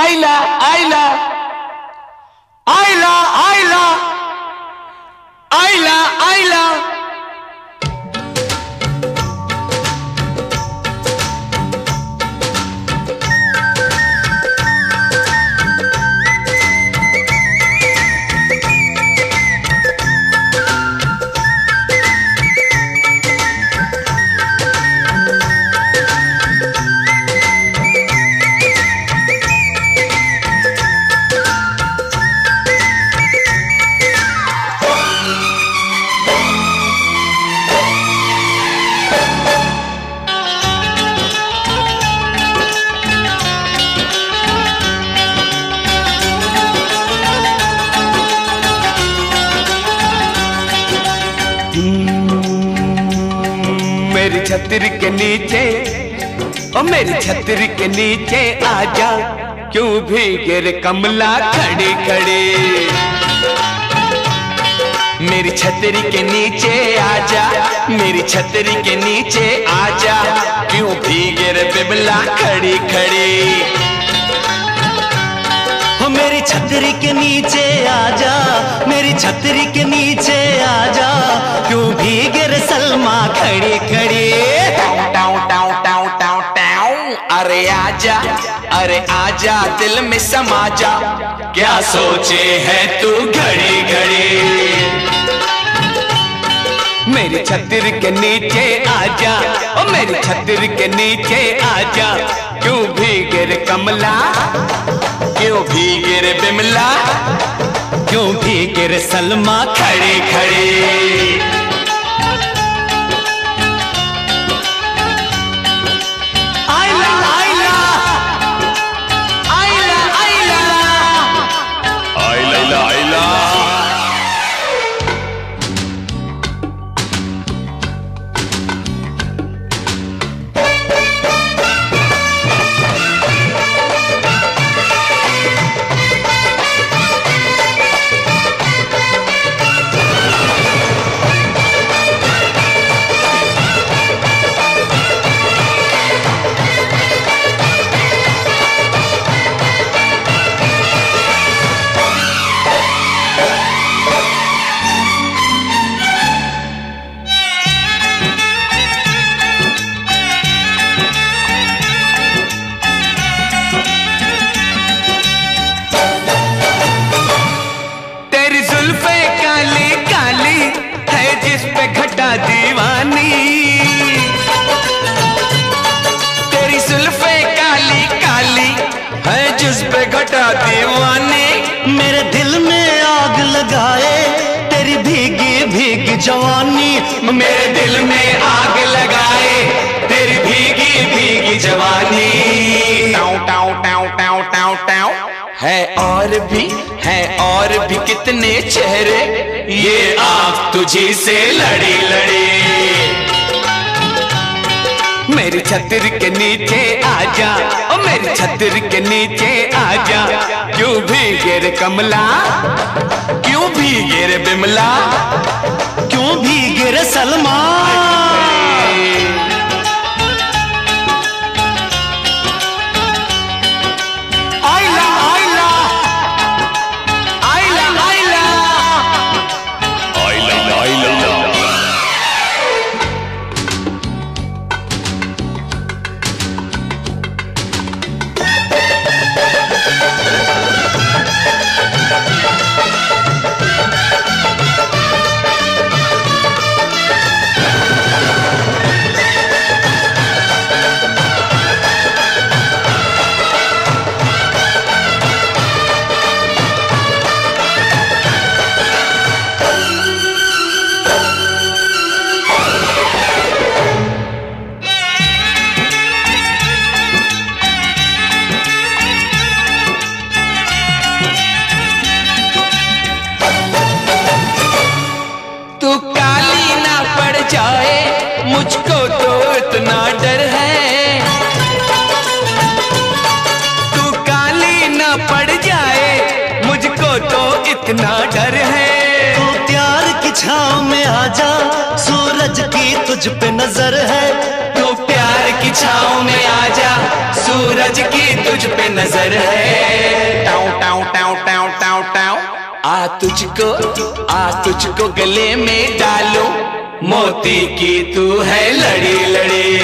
आइला आइला आइला नीचे, ओ मेरी छतरी के नीचे आजा। क्यों भी गिर कमला खड़ी खड़ी? मेरी छतरी के नीचे आजा, मेरी छतरी के नीचे आजा। क्यों भी गिर बिमला खड़ी खड़ी? हो मेरी छतरी के नीचे आजा, मेरी छतरी के नीचे आजा। क्यों भीगे रे सलमा खड़ी खड़ी? अरे आजा अरे आजा, दिल में समा जा। क्या सोचे है तू घड़ी घड़ी? मेरी छतर के नीचे आजा, ओ मेरी छतर के नीचे आजा। क्यों भीगे कमला? क्यों भीगे बिमला? क्यों भीगे सलमा खड़ी खड़ी? पे घटा दीवानी। मेरे दिल में आग लगाए, तेरी भीगी भीगी जवानी। मेरे दिल में आग लगाए, तेरी भीगी भीगी जवानी। टाउ टाउ टाउ टाउ टाउ टाउ है और भी, है और भी कितने चेहरे। ये आग तुझी से लड़ी लड़ी। मेरी छतर के नीचे आजा। ओ मेरी छतर के नीचे आजा। क्यों भी गिर कमला? क्यों भी गिर बिमला? क्यों भीगे गेरे सलमा नज़र है। तो प्यार की छाँव में आजा सूरज की तुझ पे नज़र है। टाउ टाउ टाउ टाउ टाउ टाउ आ तुझको आ तुझको गले में डालो मोती की तू है लड़ी लड़ी।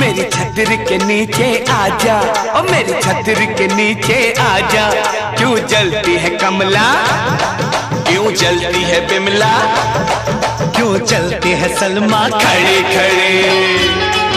मेरी छतर के नीचे आजा और मेरी छतरी के नीचे आजा क्यों जलती है कमला? जलती है बिमला? क्यों चलते हैं सलमा? खड़े खड़े।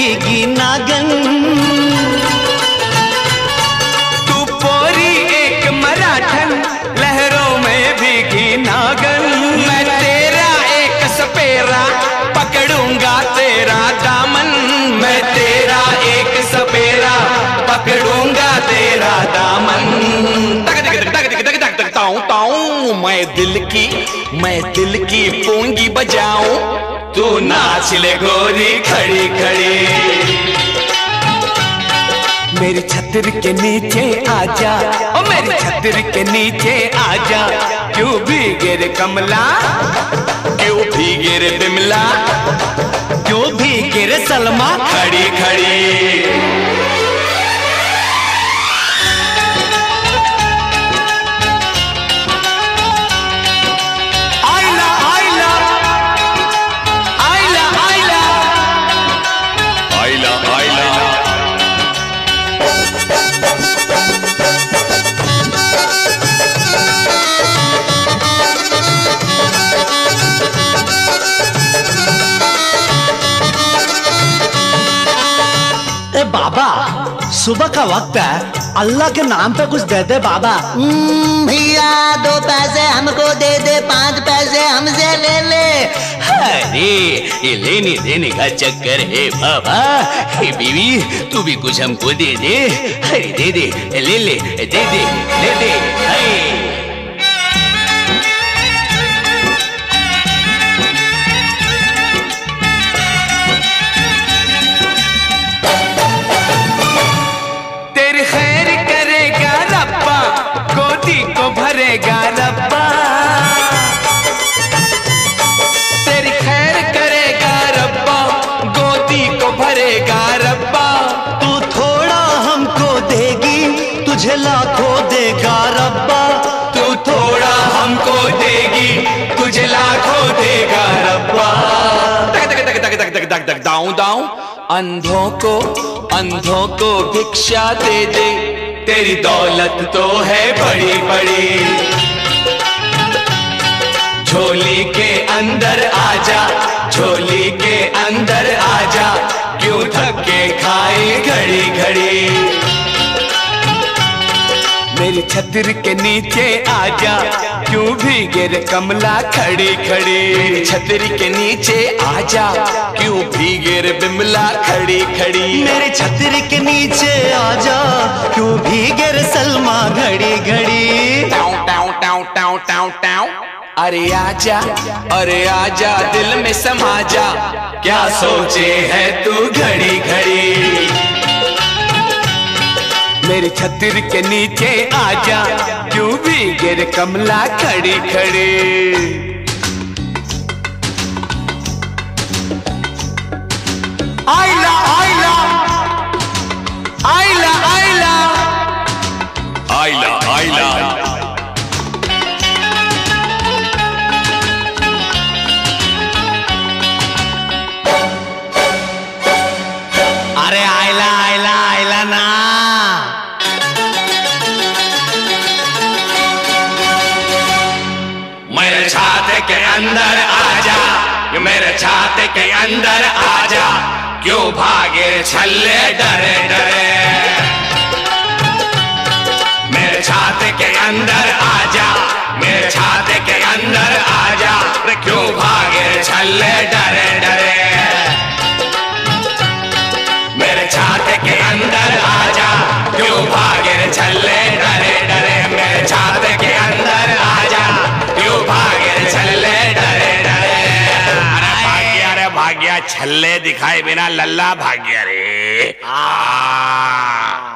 भीगी नागन। तू पोरी एक मराठन, लहरों में भीगी नागन। मैं तेरा एक सपेरा, पकड़ूँगा तेरा दामन। मैं तेरा एक सपेरा, पकड़ूँगा तेरा दामन। तक ताऊं ताऊं मैं दिल की, मैं दिल की पूँगी बजाऊं। तू नाच ले गोरी खड़ी खड़ी। मेरी छतर के नीचे आजा, ओ मेरी छतर के नीचे आजा। क्यों भीगे रे कमला? क्यों भीगे रे बिमला? क्यों भीगे रे सलमा? खड़ी खड़ी। सुबह का वक्त है। अल्लाह के नाम पे कुछ दे दे बाबा। हम्म, भैया दो पैसे हमको दे दे पाँच पैसे हमसे ले ले। अरे ये लेने देने का चक्कर है बाबा। हे बीवी तू भी कुछ हमको दे दे। अरे दे दे ले ले दे दे ले दे। दे, दे, दे, दे, दे, दे, दे, तेरी तक धक दाऊ दाऊं अंधों को अंधों को भिक्षा दे दे। तेरी दौलत तो है बड़ी बड़ी। झोली के अंदर आजा, झोली के अंदर आजा। क्यों धक्के खाए घड़ी घड़ी? मेरी छतर के नीचे आजा क्यों भीगे रे कमला खड़ी खड़ी? मेरी छतरी के नीचे आजा क्यों भीगे रे बिमला खड़ी खड़ी? मेरे छतरी के नीचे आजा क्यों भीगे रे सलमा घड़ी घड़ी? टाउ टाउ टाउ टाउ टाउ टाउ। अरे आजा अरे आजा दिल में समा जा। क्या सोचे है तू घड़ी घड़ी मेरी छतर के नीचे आजा। क्यों भी गिर कमला खड़ी खड़ी। आइला आइला आइला आइला आइला आइला के अंदर आजा। यू मेरे छाते के अंदर आजा। क्यों भागे छल्ले डरे डरे? मेरे छाते के अंदर आजा। मेरे छाते के अंदर आजा। क्यों भागे छल्ले डरे डरे? छल्ले दिखाए बिना लल्ला भाग्य रे। आ।